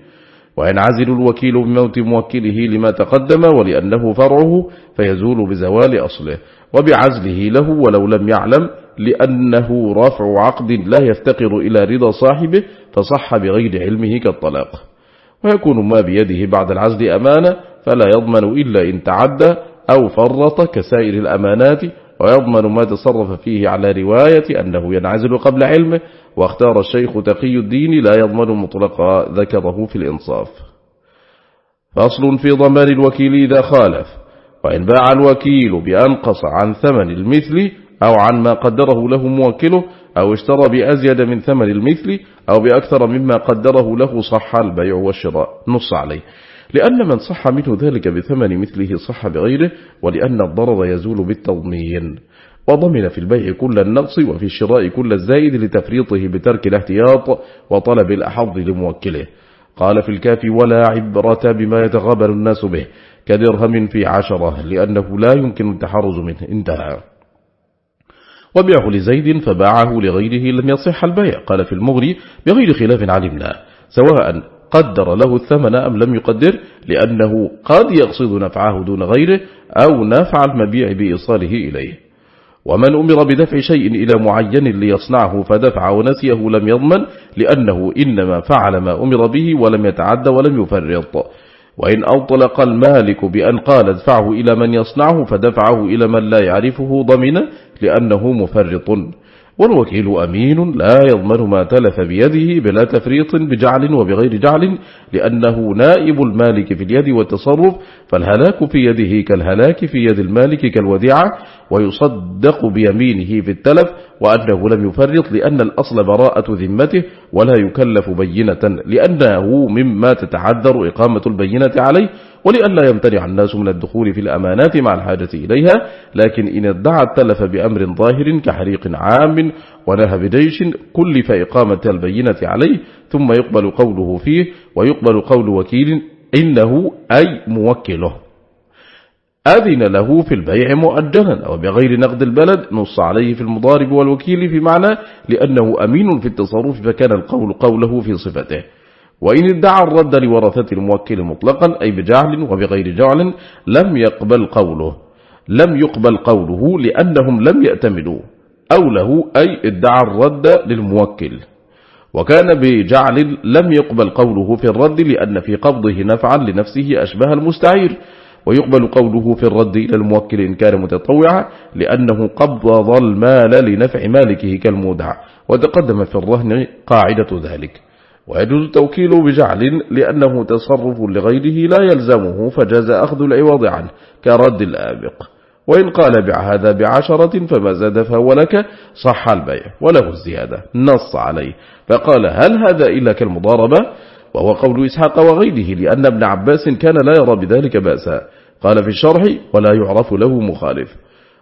وإن عزل الوكيل بموت موكله لما تقدم ولأنه فرعه فيزول بزوال أصله. وبعزله له ولو لم يعلم لأنه رفع عقد لا يفتقر إلى رضا صاحبه فصح بغير علمه كالطلاق. ويكون ما بيده بعد العزل أمانة فلا يضمن إلا إن تعدى أو فرط كسائر الأمانات ويضمن ما تصرف فيه على رواية أنه ينعزل قبل علمه واختار الشيخ تقي الدين لا يضمن مطلقا ذكره في الإنصاف. فصل في ضمان الوكيل إذا خالف. وإن باع الوكيل بأنقص عن ثمن المثل أو عن ما قدره له موكله أو اشترى بأزيد من ثمن المثل أو بأكثر مما قدره له صح البيع والشراء. نص عليه. لأن من صح منه ذلك بثمن مثله صح بغيره ولأن الضرر يزول بالتضمين. وضمن في البيع كل النقص وفي الشراء كل الزائد لتفريطه بترك الاحتياط وطلب الأحظ لموكله. قال في الكافي ولا عبرة بما يتغابر الناس به. كدرهم في عشرة لأنه لا يمكن التحرز منه. انتهى. وبيعه لزيد فباعه لغيره لم يصح البيع. قال في المغري بغير خلاف علمنا سواء قدر له الثمن أم لم يقدر لأنه قد يقصد نفعه دون غيره أو نفع المبيع بإيصاله إليه. ومن أمر بدفع شيء إلى معين ليصنعه فدفع ونسيه لم يضمن لأنه إنما فعل ما أمر به ولم يتعد ولم يفرط. وإن أطلق المالك بأن قال ادفعه إلى من يصنعه فدفعه إلى من لا يعرفه ضمن لأنه مفرط. والوكيل أمين لا يضمن ما تلف بيده بلا تفريط بجعل وبغير جعل لأنه نائب المالك في اليد والتصرف فالهلاك في يده كالهلاك في يد المالك كالوديعة ويصدق بيمينه في التلف وأنه لم يفرط لأن الأصل براءة ذمته ولا يكلف بينة لأنه مما تتعذر إقامة البينة عليه ولئلا يمتنع الناس من الدخول في الأمانات مع الحاجة إليها لكن إن ادعى التلف بأمر ظاهر كحريق عام ونهى بجيش كلف إقامة البينة عليه ثم يقبل قوله فيه ويقبل قول وكيل إنه أي موكله. أذن له في البيع مؤجلا أو بغير نقد البلد نص عليه في المضارب والوكيل في معنى لأنه أمين في التصرف فكان القول قوله في صفته. وإن ادعى الرد لورثة الموكل مطلقا أي بجعل وبغير جعل لم يقبل قوله لم يقبل قوله لأنهم لم يأتمدوا أو له أي ادعى الرد للموكل. وكان بجعل لم يقبل قوله في الرد لأن في قبضه نفعا لنفسه أشبه المستعير. ويقبل قوله في الرد إلى الموكل إن كان متطوعا لأنه قبض المال لنفع مالكه كالمودع. وتقدم في الرهن قاعدة ذلك. ويجوز التوكيل بجعل لأنه تصرف لغيره لا يلزمه فجاز أخذ العوض عنه كرد الآبق. وإن قال بع هذا بعشرة فما زاد فهو لك صح البيع وله الزيادة نص عليه. فقال هل هذا إلا كالمضاربة؟ وهو قول إسحاق وغيره لأن ابن عباس كان لا يرى بذلك بأسا. قال في الشرح ولا يعرف له مخالف.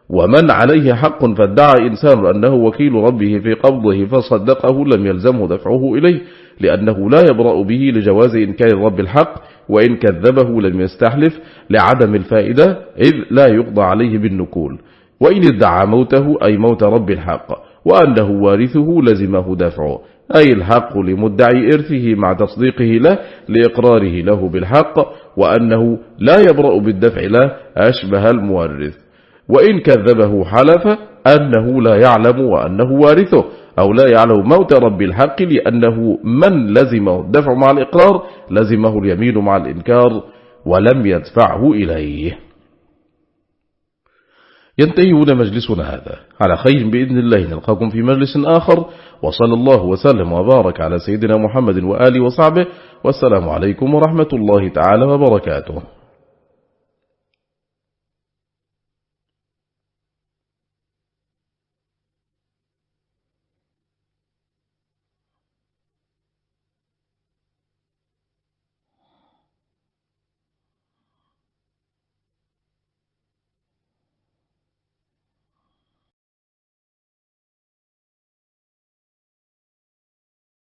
ومن عليه حق فادعى إنسان أنه وكيل ربه في قبضه فصدقه لم يلزمه دفعه إليه. لأنه لا يبرأ به لجواز إنكار رب الحق وإن كذبه لم يستحلف لعدم الفائدة إذ لا يقضى عليه بالنكول وإن ادعى موته أي موت رب الحق وأنه وارثه لزمه دفعه. أي الحق لمدعي إرثه مع تصديقه له لإقراره له بالحق وأنه لا يبرأ بالدفع له أشبه المورث. وإن كذبه حلف أنه لا يعلم وأنه وارثه أو لا يعلم موت رب الحق لأنه من لزمه الدفع مع الإقرار لزمه اليمين مع الإنكار ولم يدفعه إليه. ينتهي هنا مجلسنا هذا. على خير بإذن الله نلقاكم في مجلس آخر. وصلى الله وسلم وبارك على سيدنا محمد وآله وصحبه. والسلام عليكم ورحمة الله تعالى وبركاته.